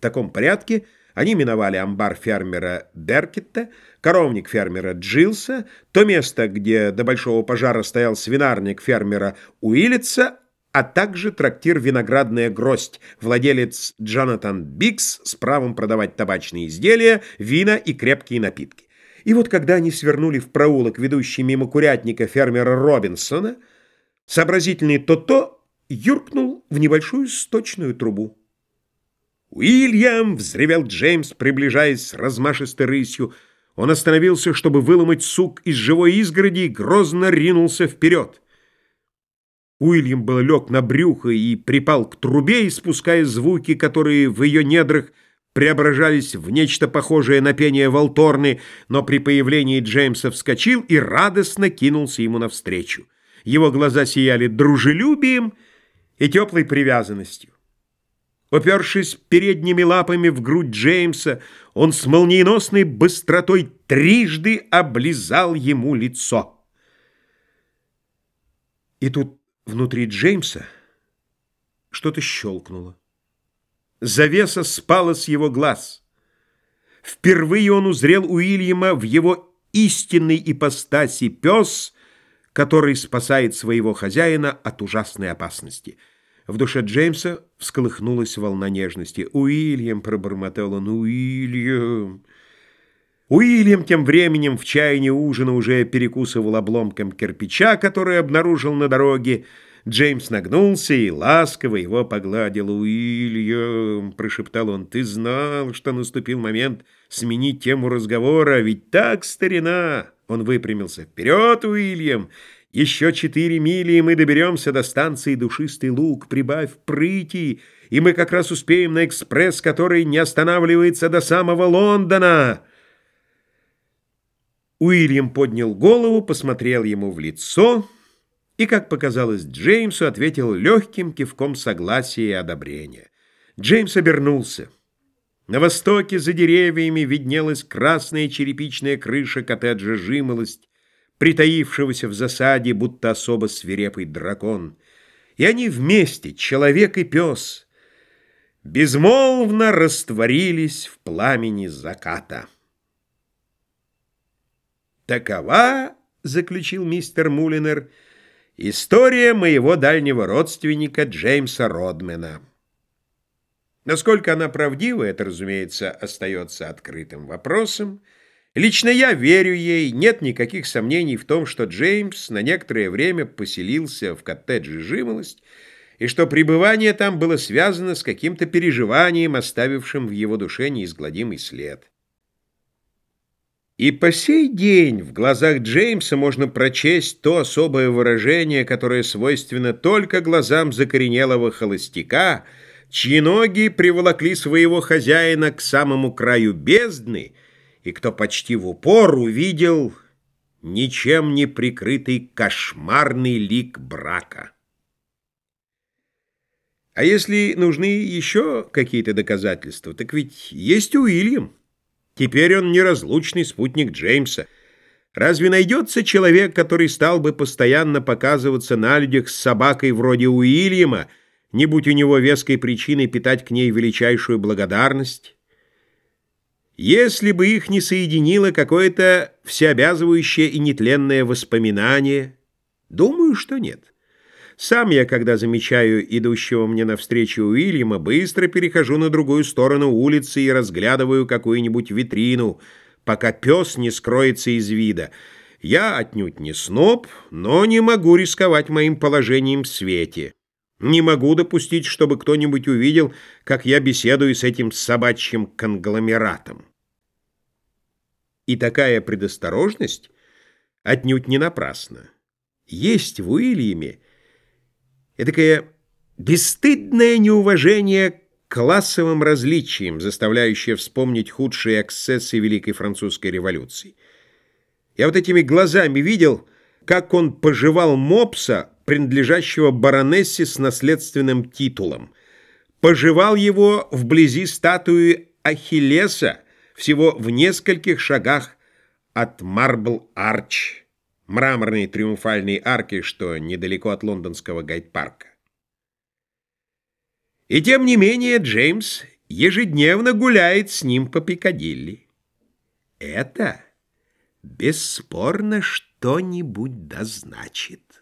В таком порядке они миновали амбар фермера Беркетта, коровник фермера Джилса, то место, где до большого пожара стоял свинарник фермера Уиллетса, а также трактир «Виноградная гроздь», владелец Джонатан Бикс с правом продавать табачные изделия, вина и крепкие напитки. И вот когда они свернули в проулок, ведущий мимо курятника фермера Робинсона, сообразительный то-то юркнул в небольшую сточную трубу. «Уильям!» — взревел Джеймс, приближаясь с размашистой рысью. Он остановился, чтобы выломать сук из живой изгороди и грозно ринулся вперед. Уильям был лег на брюхо и припал к трубе, испуская звуки, которые в ее недрах преображались в нечто похожее на пение волторны, но при появлении Джеймса вскочил и радостно кинулся ему навстречу. Его глаза сияли дружелюбием и теплой привязанностью. Опершись передними лапами в грудь Джеймса, он с молниеносной быстротой трижды облизал ему лицо. И тут внутри Джеймса что-то щелкнуло. Завеса спала с его глаз. Впервые он узрел Уильяма в его истинной ипостаси пес, который спасает своего хозяина от ужасной опасности — в душе Джеймса всколыхнулась волна нежности. «Уильям!» — пробормотал он. «Уильям!» Уильям тем временем в чайне ужина уже перекусывал обломком кирпича, который обнаружил на дороге. Джеймс нагнулся и ласково его погладил. «Уильям!» — прошептал он. «Ты знал, что наступил момент сменить тему разговора, ведь так, старина!» Он выпрямился. «Вперед, Уильям! Еще четыре мили, и мы доберемся до станции Душистый Луг. Прибавь прыти, и мы как раз успеем на экспресс, который не останавливается до самого Лондона. Уильям поднял голову, посмотрел ему в лицо и, как показалось Джеймсу, ответил легким кивком согласия и одобрения. Джеймс обернулся. На востоке за деревьями виднелась красная черепичная крыша коттеджа «Жимолость», притаившегося в засаде, будто особо свирепый дракон. И они вместе, человек и пес, безмолвно растворились в пламени заката. «Такова, — заключил мистер Мулинер, — история моего дальнего родственника Джеймса Родмена. Насколько она правдива, это, разумеется, остается открытым вопросом, — Лично я верю ей, нет никаких сомнений в том, что Джеймс на некоторое время поселился в коттедже «Жимолость», и что пребывание там было связано с каким-то переживанием, оставившим в его душе неизгладимый след. И по сей день в глазах Джеймса можно прочесть то особое выражение, которое свойственно только глазам закоренелого холостяка, чьи ноги приволокли своего хозяина к самому краю бездны — и кто почти в упор увидел ничем не прикрытый кошмарный лик брака. А если нужны еще какие-то доказательства, так ведь есть Уильям. Теперь он неразлучный спутник Джеймса. Разве найдется человек, который стал бы постоянно показываться на людях с собакой вроде Уильяма, не будь у него веской причиной питать к ней величайшую благодарность? Если бы их не соединило какое-то всеобязывающее и нетленное воспоминание, думаю, что нет. Сам я, когда замечаю идущего мне навстречу Уильяма, быстро перехожу на другую сторону улицы и разглядываю какую-нибудь витрину, пока пес не скроется из вида. Я отнюдь не сноб, но не могу рисковать моим положением в свете. Не могу допустить, чтобы кто-нибудь увидел, как я беседую с этим собачьим конгломератом. И такая предосторожность отнюдь не напрасна. Есть в Уильяме такое бесстыдное неуважение к классовым различиям, заставляющее вспомнить худшие эксцессы Великой Французской революции. Я вот этими глазами видел, как он пожевал мопса, принадлежащего баронессе с наследственным титулом. Пожевал его вблизи статуи Ахиллеса, всего в нескольких шагах от Марбл-Арч, мраморной триумфальной арки, что недалеко от лондонского гайд-парка. И тем не менее Джеймс ежедневно гуляет с ним по Пикадилли. Это бесспорно что-нибудь дозначит.